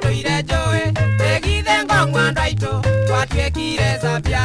twatwire joe tegithe ngwangwandaitu twatwekire zabia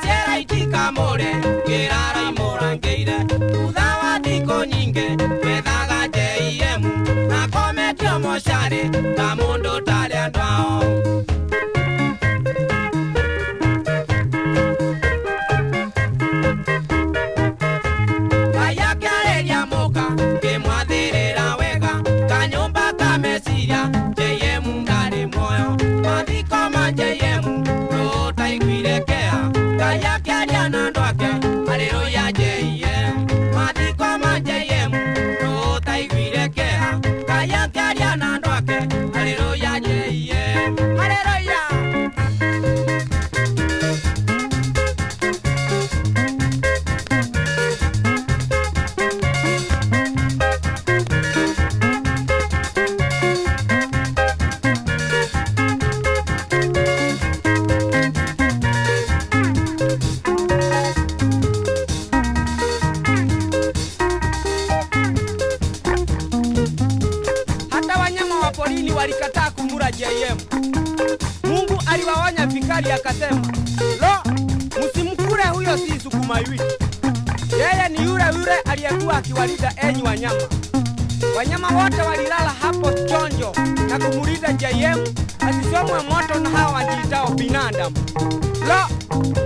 zera more, gerara moran geire, uda batiko ninge, bedaga jeiemu, nako metio moxare, tamundu doa marehemu. Mungu aliwaonya vikali akasema, lo, msimkule huyo, si sukuma wiki. Yeye ni yule yule aliyekuwa akiwalinda enyi wanyama. Wanyama wote walilala hapo chonjo na kumuliza marehemu asisomwe moto na hawa wajiitao binadamu. Lo,